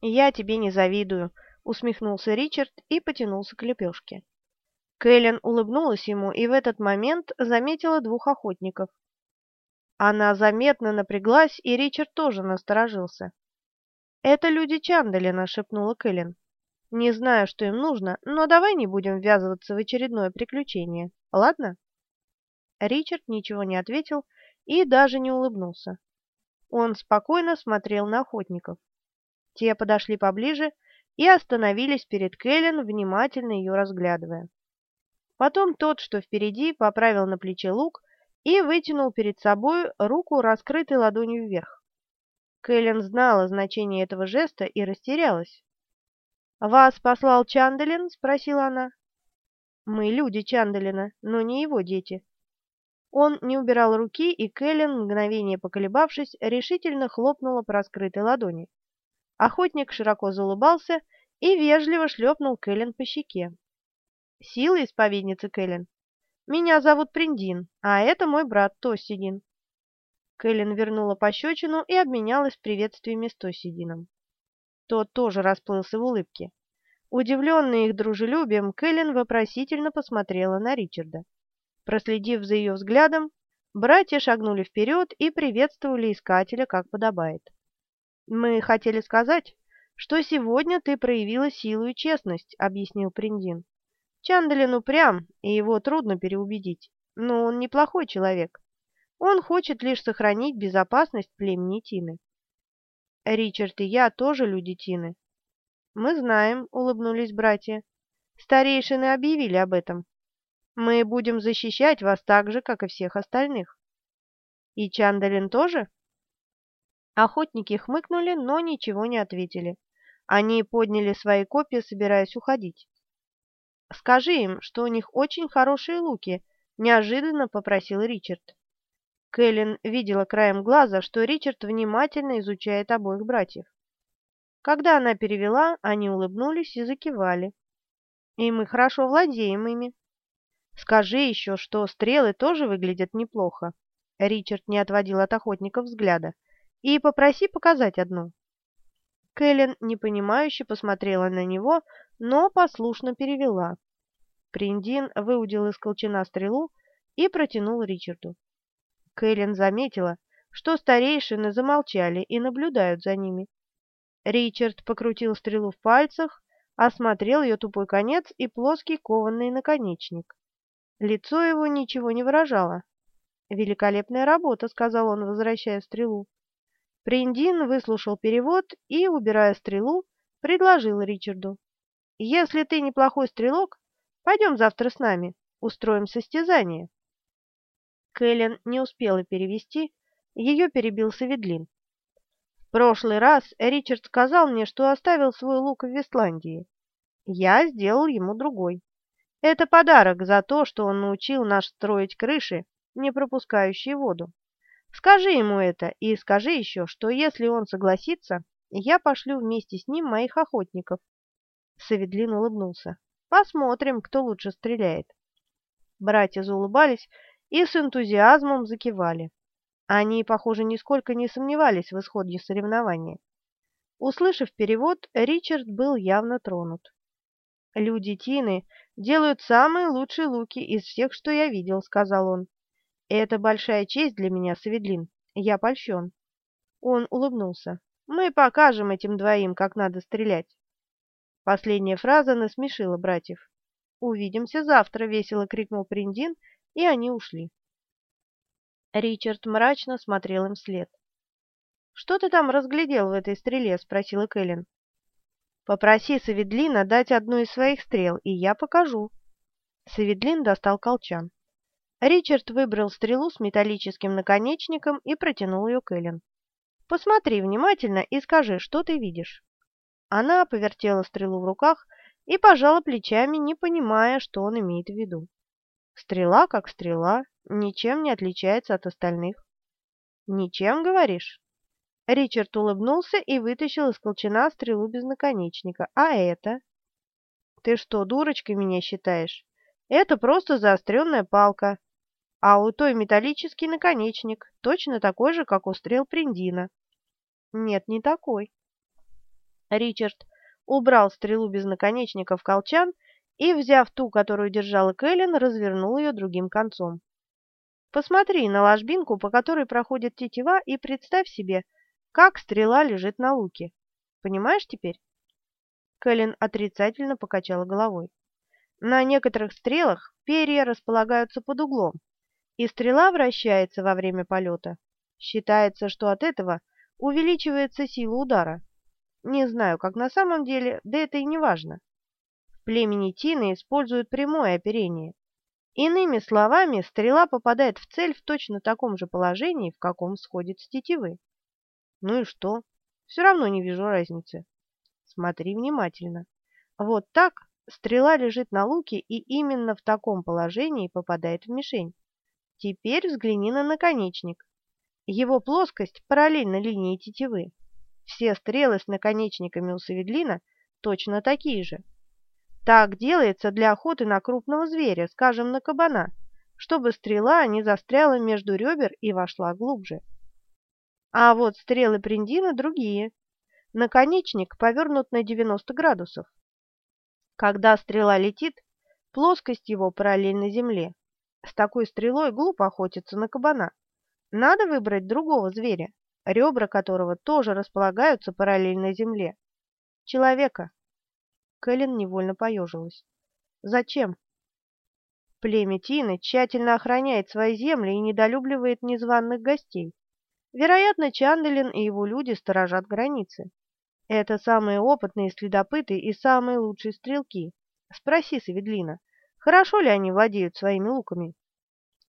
«Я тебе не завидую», — усмехнулся Ричард и потянулся к лепешке. Кэлен улыбнулась ему и в этот момент заметила двух охотников. Она заметно напряглась, и Ричард тоже насторожился. «Это люди Чандалина», — шепнула Кэлен. «Не знаю, что им нужно, но давай не будем ввязываться в очередное приключение, ладно?» Ричард ничего не ответил и даже не улыбнулся. Он спокойно смотрел на охотников. Те подошли поближе и остановились перед Кэлен, внимательно ее разглядывая. Потом тот, что впереди, поправил на плече лук и вытянул перед собой руку, раскрытой ладонью вверх. Кэлен знала значение этого жеста и растерялась. «Вас послал Чандалин?» — спросила она. «Мы люди Чандалина, но не его дети». Он не убирал руки, и Кэлен, мгновение поколебавшись, решительно хлопнула по раскрытой ладони. Охотник широко заулыбался и вежливо шлепнул Кэлен по щеке. «Сила исповедницы Кэлен. Меня зовут Приндин, а это мой брат Тосидин». Кэлен вернула пощечину и обменялась приветствиями с Тосидином. Тот тоже расплылся в улыбке. Удивленная их дружелюбием, Кэлен вопросительно посмотрела на Ричарда. Проследив за ее взглядом, братья шагнули вперед и приветствовали искателя, как подобает. «Мы хотели сказать, что сегодня ты проявила силу и честность», — объяснил Приндин. «Чандалин упрям, и его трудно переубедить, но он неплохой человек. Он хочет лишь сохранить безопасность племени Тины». «Ричард и я тоже люди Тины». «Мы знаем», — улыбнулись братья. «Старейшины объявили об этом. Мы будем защищать вас так же, как и всех остальных». «И Чандалин тоже?» Охотники хмыкнули, но ничего не ответили. Они подняли свои копья, собираясь уходить. «Скажи им, что у них очень хорошие луки», — неожиданно попросил Ричард. Кэлен видела краем глаза, что Ричард внимательно изучает обоих братьев. Когда она перевела, они улыбнулись и закивали. «И мы хорошо владеем ими». «Скажи еще, что стрелы тоже выглядят неплохо». Ричард не отводил от охотников взгляда и попроси показать одну». Кэлен непонимающе посмотрела на него, но послушно перевела. Приндин выудил из колчана стрелу и протянул Ричарду. Кэлен заметила, что старейшины замолчали и наблюдают за ними. Ричард покрутил стрелу в пальцах, осмотрел ее тупой конец и плоский кованный наконечник. Лицо его ничего не выражало. «Великолепная работа», — сказал он, возвращая стрелу. Приндин выслушал перевод и, убирая стрелу, предложил Ричарду. «Если ты неплохой стрелок, пойдем завтра с нами, устроим состязание». Кэлен не успела перевести, ее перебил Саведлин. «В прошлый раз Ричард сказал мне, что оставил свой лук в Вестландии. Я сделал ему другой. Это подарок за то, что он научил нас строить крыши, не пропускающие воду. Скажи ему это и скажи еще, что если он согласится, я пошлю вместе с ним моих охотников. Саведлин улыбнулся. Посмотрим, кто лучше стреляет. Братья заулыбались и с энтузиазмом закивали. Они, похоже, нисколько не сомневались в исходе соревнования. Услышав перевод, Ричард был явно тронут. «Люди Тины делают самые лучшие луки из всех, что я видел», — сказал он. «Это большая честь для меня, Саведлин. Я польщен». Он улыбнулся. «Мы покажем этим двоим, как надо стрелять». Последняя фраза насмешила братьев. «Увидимся завтра», — весело крикнул Приндин, и они ушли. Ричард мрачно смотрел им вслед. «Что ты там разглядел в этой стреле?» — спросила Кэлен. «Попроси Саведлина дать одну из своих стрел, и я покажу». Саведлин достал колчан. Ричард выбрал стрелу с металлическим наконечником и протянул ее Кэлен. «Посмотри внимательно и скажи, что ты видишь». Она повертела стрелу в руках и пожала плечами, не понимая, что он имеет в виду. Стрела как стрела, ничем не отличается от остальных. «Ничем, говоришь?» Ричард улыбнулся и вытащил из колчана стрелу без наконечника. «А это?» «Ты что, дурочкой меня считаешь? Это просто заостренная палка а у той металлический наконечник, точно такой же, как у стрел Приндина. Нет, не такой. Ричард убрал стрелу без наконечника в колчан и, взяв ту, которую держала Кэлен, развернул ее другим концом. Посмотри на ложбинку, по которой проходит тетива, и представь себе, как стрела лежит на луке. Понимаешь теперь? Кэлен отрицательно покачала головой. На некоторых стрелах перья располагаются под углом, и стрела вращается во время полета. Считается, что от этого увеличивается сила удара. Не знаю, как на самом деле, да это и не важно. В племени Тины используют прямое оперение. Иными словами, стрела попадает в цель в точно таком же положении, в каком сходит с тетивы. Ну и что? Все равно не вижу разницы. Смотри внимательно. Вот так стрела лежит на луке и именно в таком положении попадает в мишень. Теперь взгляни на наконечник. Его плоскость параллельна линии тетивы. Все стрелы с наконечниками у саведлина точно такие же. Так делается для охоты на крупного зверя, скажем, на кабана, чтобы стрела не застряла между ребер и вошла глубже. А вот стрелы Приндина другие. Наконечник повернут на 90 градусов. Когда стрела летит, плоскость его параллельна земле. С такой стрелой глупо охотиться на кабана. Надо выбрать другого зверя ребра которого тоже располагаются параллельно земле. Человека. Кэлен невольно поежилась. Зачем? Племя Тины тщательно охраняет свои земли и недолюбливает незваных гостей. Вероятно, Чанделин и его люди сторожат границы. Это самые опытные следопыты и самые лучшие стрелки. Спроси Саведлина, хорошо ли они владеют своими луками?